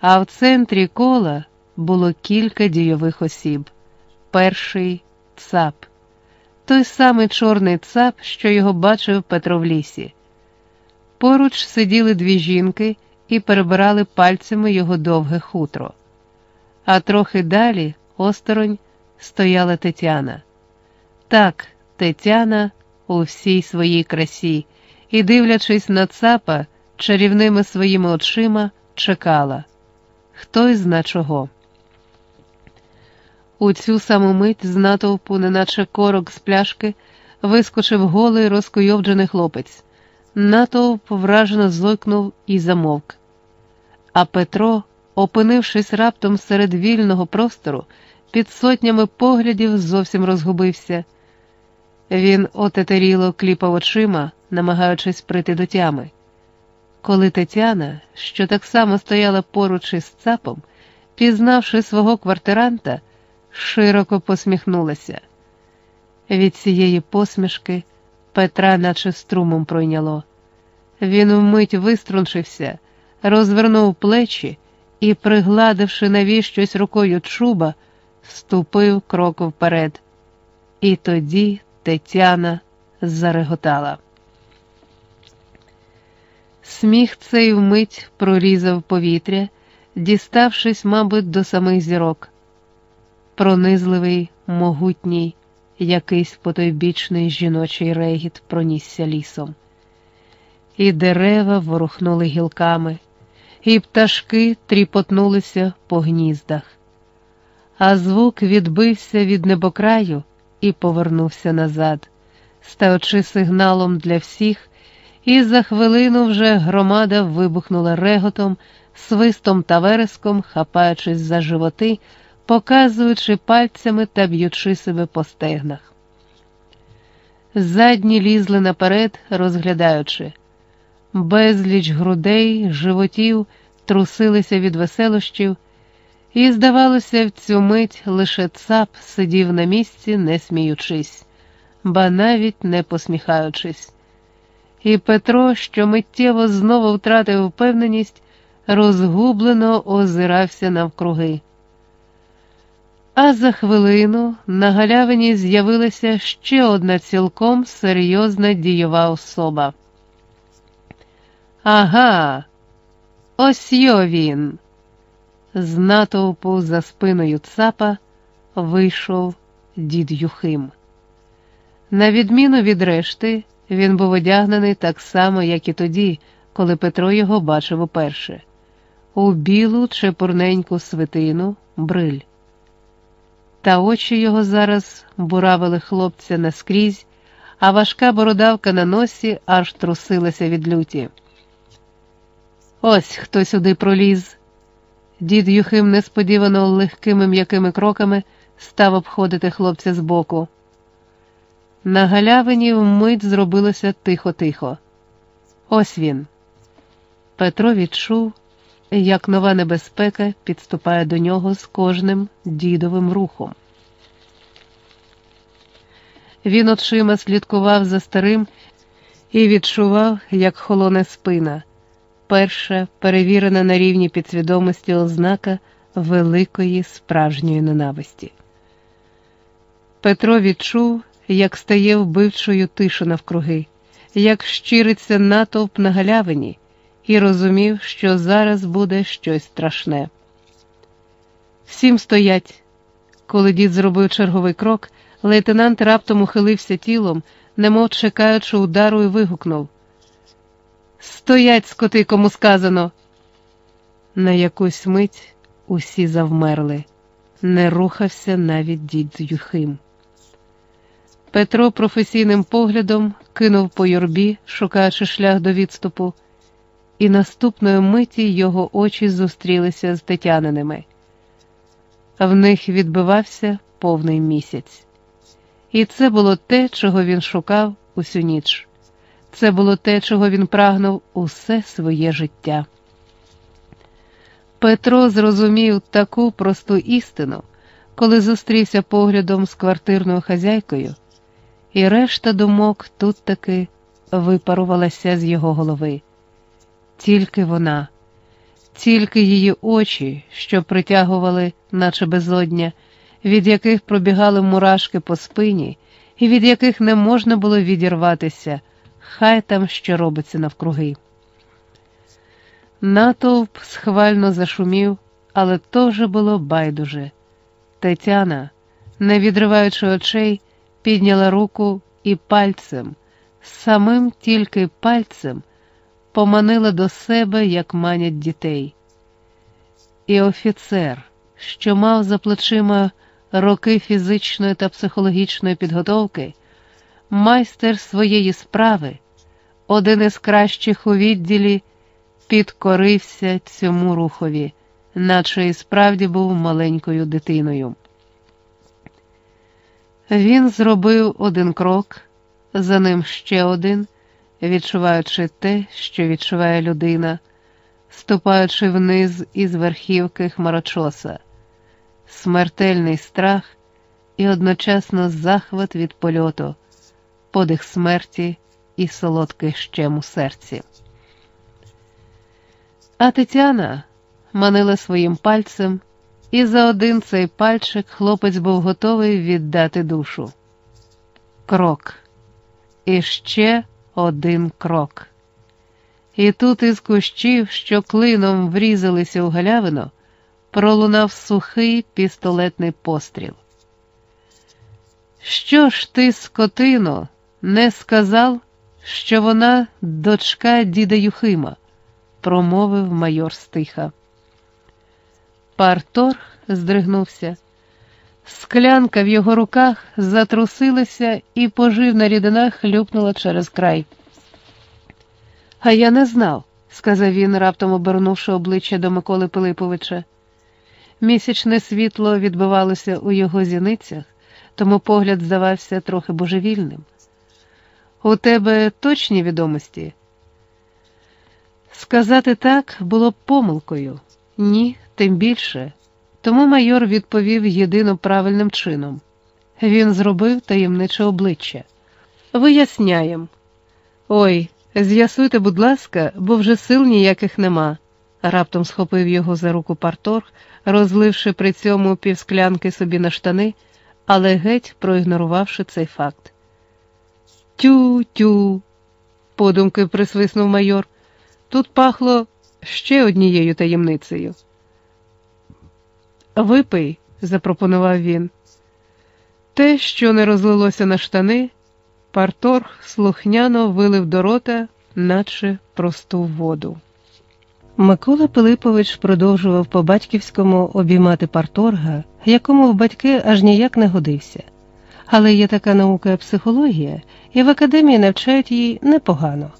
а в центрі кола було кілька дійових осіб. Перший цап, той самий чорний цап, що його бачив Петро в лісі. Поруч сиділи дві жінки і перебирали пальцями його довге хутро. А трохи далі, осторонь, стояла Тетяна. Так, Тетяна у всій своїй красі, і, дивлячись на цапа, чарівними своїми очима, чекала хто зна чого. У цю саму мить з натовпу, неначе корок з пляшки, вискочив голий розкойовджений хлопець. Натовп вражено зойкнув і замовк. А Петро, опинившись раптом серед вільного простору, під сотнями поглядів зовсім розгубився. Він отетеріло кліпав очима, намагаючись прийти до тями. Коли Тетяна, що так само стояла поруч із цапом, пізнавши свого квартиранта, широко посміхнулася. Від цієї посмішки Петра, наче струмом пройняло. Він вмить виструнчився, розвернув плечі і, пригладивши навіщось рукою чуба, ступив крок вперед. І тоді Тетяна зареготала. Сміх цей вмить прорізав повітря, діставшись, мабуть, до самих зірок. Пронизливий, могутній, якийсь потойбічний жіночий регіт пронісся лісом. І дерева ворухнули гілками, і пташки тріпотнулися по гніздах, а звук відбився від небокраю і повернувся назад, стаючи сигналом для всіх, і за хвилину вже громада вибухнула реготом, свистом та вереском, хапаючись за животи, показуючи пальцями та б'ючи себе по стегнах. Задні лізли наперед, розглядаючи. Безліч грудей, животів трусилися від веселощів, і, здавалося, в цю мить лише цап сидів на місці, не сміючись, ба навіть не посміхаючись. І Петро, що миттєво знову втратив впевненість, розгублено озирався навкруги. А за хвилину на галявині з'явилася ще одна цілком серйозна дієва особа. Ага, ось йо він. З натовпу за спиною цапа вийшов дід Юхим. На відміну від решти, він був одягнений так само, як і тоді, коли Петро його бачив уперше, у білу чепурненьку свитину бриль. Та очі його зараз буравили хлопця наскрізь, а важка бородавка на носі аж трусилася від люті. Ось хто сюди проліз. Дід Юхим несподівано легкими м'якими кроками став обходити хлопця збоку. На галявині вмить зробилося тихо-тихо. Ось він. Петро відчув, як нова небезпека підступає до нього з кожним дідовим рухом. Він очима слідкував за старим і відчував, як холоне спина, перша перевірена на рівні підсвідомості ознака великої справжньої ненависті. Петро відчув, як стає вбивчою тиша навкруги, як щириться натовп на галявині, і розумів, що зараз буде щось страшне. Всім стоять. Коли дід зробив черговий крок, лейтенант раптом ухилився тілом, немов чекаючи удару, і вигукнув Стоять, скоти, кому сказано. На якусь мить усі завмерли, не рухався навіть дід Юхим. Петро професійним поглядом кинув по юрбі, шукаючи шлях до відступу, і наступної миті його очі зустрілися з Тетяниними. В них відбивався повний місяць. І це було те, чого він шукав усю ніч. Це було те, чого він прагнув усе своє життя. Петро зрозумів таку просту істину, коли зустрівся поглядом з квартирною хазяйкою і решта думок тут таки випарувалася з його голови. Тільки вона, тільки її очі, що притягували, наче безодня, від яких пробігали мурашки по спині, і від яких не можна було відірватися, хай там що робиться навкруги. Натовп схвально зашумів, але то вже було байдуже. Тетяна, не відриваючи очей, підняла руку і пальцем, самим тільки пальцем, поманила до себе, як манять дітей. І офіцер, що мав за плечима роки фізичної та психологічної підготовки, майстер своєї справи, один із кращих у відділі, підкорився цьому рухові, наче і справді був маленькою дитиною. Він зробив один крок, за ним ще один, відчуваючи те, що відчуває людина, ступаючи вниз із верхівки хмарочоса, смертельний страх і одночасно захват від польоту, подих смерті і солодкий щем у серці. А Тетяна манила своїм пальцем, і за один цей пальчик хлопець був готовий віддати душу. Крок. І ще один крок. І тут із кущів, що клином врізалися у галявину, пролунав сухий пістолетний постріл. Що ж ти, скотино, не сказав, що вона дочка діда Юхима? промовив майор стиха. Парторг здригнувся. Склянка в його руках затрусилася і поживна рідина хлюпнула через край. А я не знав, сказав він, раптом обернувши обличчя до Миколи Пилиповича. Місячне світло відбивалося у його зіницях, тому погляд здавався трохи божевільним. У тебе точні відомості? Сказати так було б помилкою, ні, тим більше. Тому майор відповів єдино правильним чином. Він зробив таємниче обличчя. Виясняєм. Ой, з'ясуйте, будь ласка, бо вже сил ніяких нема. Раптом схопив його за руку парторг, розливши при цьому півсклянки собі на штани, але геть проігнорувавши цей факт. Тю-тю, подумки присвиснув майор. Тут пахло ще однією таємницею. Випий, запропонував він. Те, що не розлилося на штани, парторг слухняно вилив до рота, наче просту воду. Микола Пилипович продовжував по батьківському обіймати парторга, якому в батьки аж ніяк не годився. Але є така наука психологія, і в академії навчають її непогано.